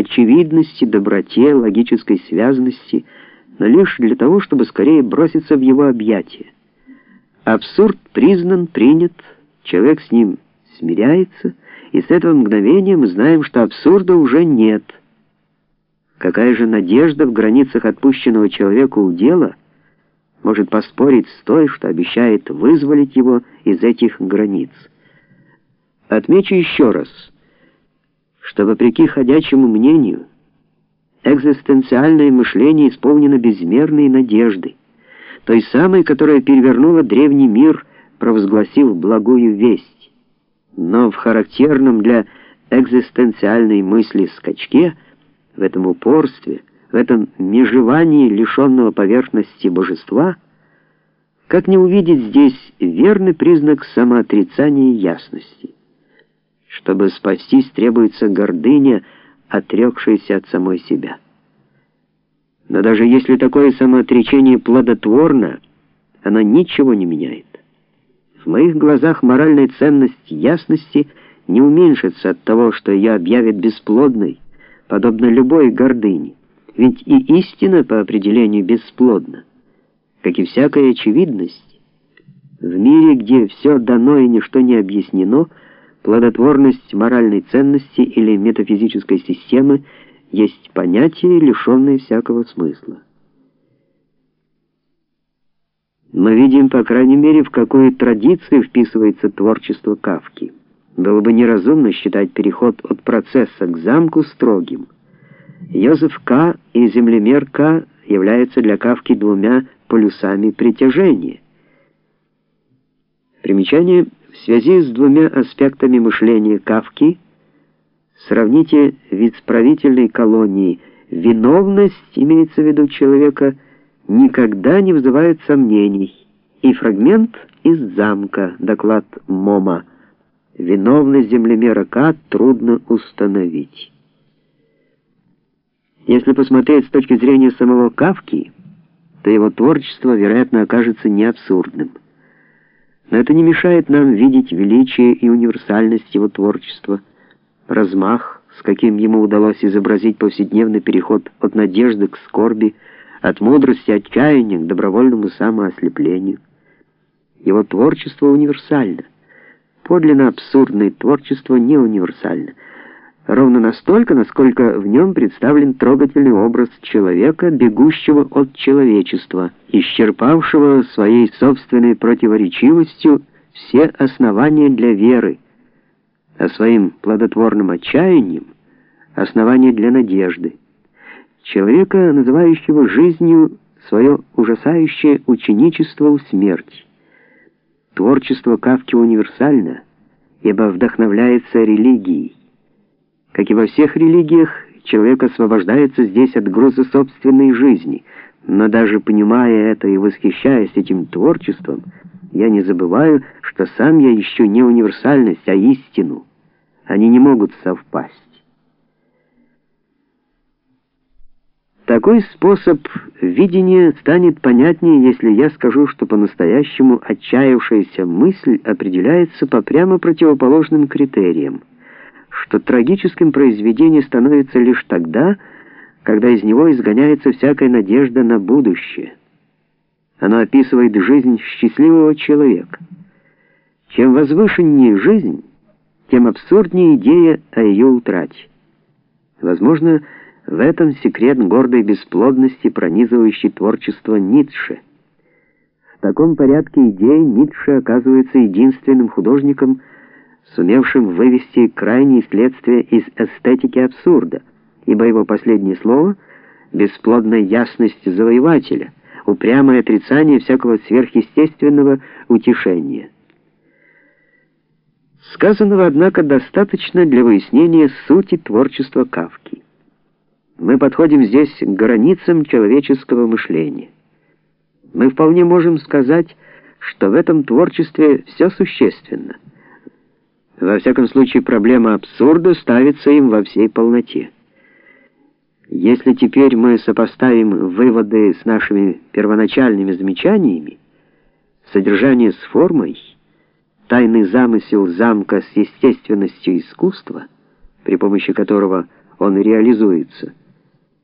очевидности, доброте, логической связности, но лишь для того, чтобы скорее броситься в его объятия. Абсурд признан, принят, человек с ним смиряется, и с этого мгновения мы знаем, что абсурда уже нет. Какая же надежда в границах отпущенного человеку удела может поспорить с той, что обещает вызволить его из этих границ? Отмечу еще раз, что вопреки ходячему мнению, экзистенциальное мышление исполнено безмерной надежды, той самой, которая перевернула древний мир, провозгласив благую весть. Но в характерном для экзистенциальной мысли скачке, в этом упорстве, в этом межевании лишенного поверхности божества, как не увидеть здесь верный признак самоотрицания ясности? Чтобы спастись, требуется гордыня, отрекшаяся от самой себя. Но даже если такое самоотречение плодотворно, оно ничего не меняет. В моих глазах моральная ценность ясности не уменьшится от того, что ее объявят бесплодной, подобно любой гордыне. Ведь и истина по определению бесплодна, как и всякая очевидность. В мире, где все дано и ничто не объяснено, плодотворность моральной ценности или метафизической системы есть понятие, лишенное всякого смысла. Мы видим, по крайней мере, в какую традицию вписывается творчество Кавки. Было бы неразумно считать переход от процесса к замку строгим. Йозеф К. и землемер К. являются для Кавки двумя полюсами притяжения. Примечание в связи с двумя аспектами мышления Кавки сравните вид правительной колонии. Виновность, имеется в виду человека, никогда не вызывает сомнений. И фрагмент из замка, доклад МОМА. Виновность землемера К трудно установить. Если посмотреть с точки зрения самого Кавки, то его творчество, вероятно, окажется не абсурдным. Но это не мешает нам видеть величие и универсальность его творчества, размах, с каким ему удалось изобразить повседневный переход от надежды к скорби, от мудрости отчаяния к добровольному самоослеплению. Его творчество универсально. Подлинно абсурдное творчество не универсально — ровно настолько, насколько в нем представлен трогательный образ человека, бегущего от человечества, исчерпавшего своей собственной противоречивостью все основания для веры, а своим плодотворным отчаянием основания для надежды. Человека, называющего жизнью свое ужасающее ученичество у смерти. Творчество Кавки универсально, ибо вдохновляется религией. Как и во всех религиях, человек освобождается здесь от груза собственной жизни, но даже понимая это и восхищаясь этим творчеством, я не забываю, что сам я ищу не универсальность, а истину. Они не могут совпасть. Такой способ видения станет понятнее, если я скажу, что по-настоящему отчаявшаяся мысль определяется по прямо противоположным критериям что трагическим произведение становится лишь тогда, когда из него изгоняется всякая надежда на будущее. Оно описывает жизнь счастливого человека. Чем возвышеннее жизнь, тем абсурднее идея о ее утрате. Возможно, в этом секрет гордой бесплодности, пронизывающей творчество Ницше. В таком порядке идей Ницше оказывается единственным художником, сумевшим вывести крайние следствия из эстетики абсурда, ибо его последнее слово — бесплодная ясность завоевателя, упрямое отрицание всякого сверхъестественного утешения. Сказанного, однако, достаточно для выяснения сути творчества Кавки. Мы подходим здесь к границам человеческого мышления. Мы вполне можем сказать, что в этом творчестве все существенно — во всяком случае, проблема абсурда ставится им во всей полноте. Если теперь мы сопоставим выводы с нашими первоначальными замечаниями, содержание с формой, тайный замысел замка с естественностью искусства, при помощи которого он реализуется.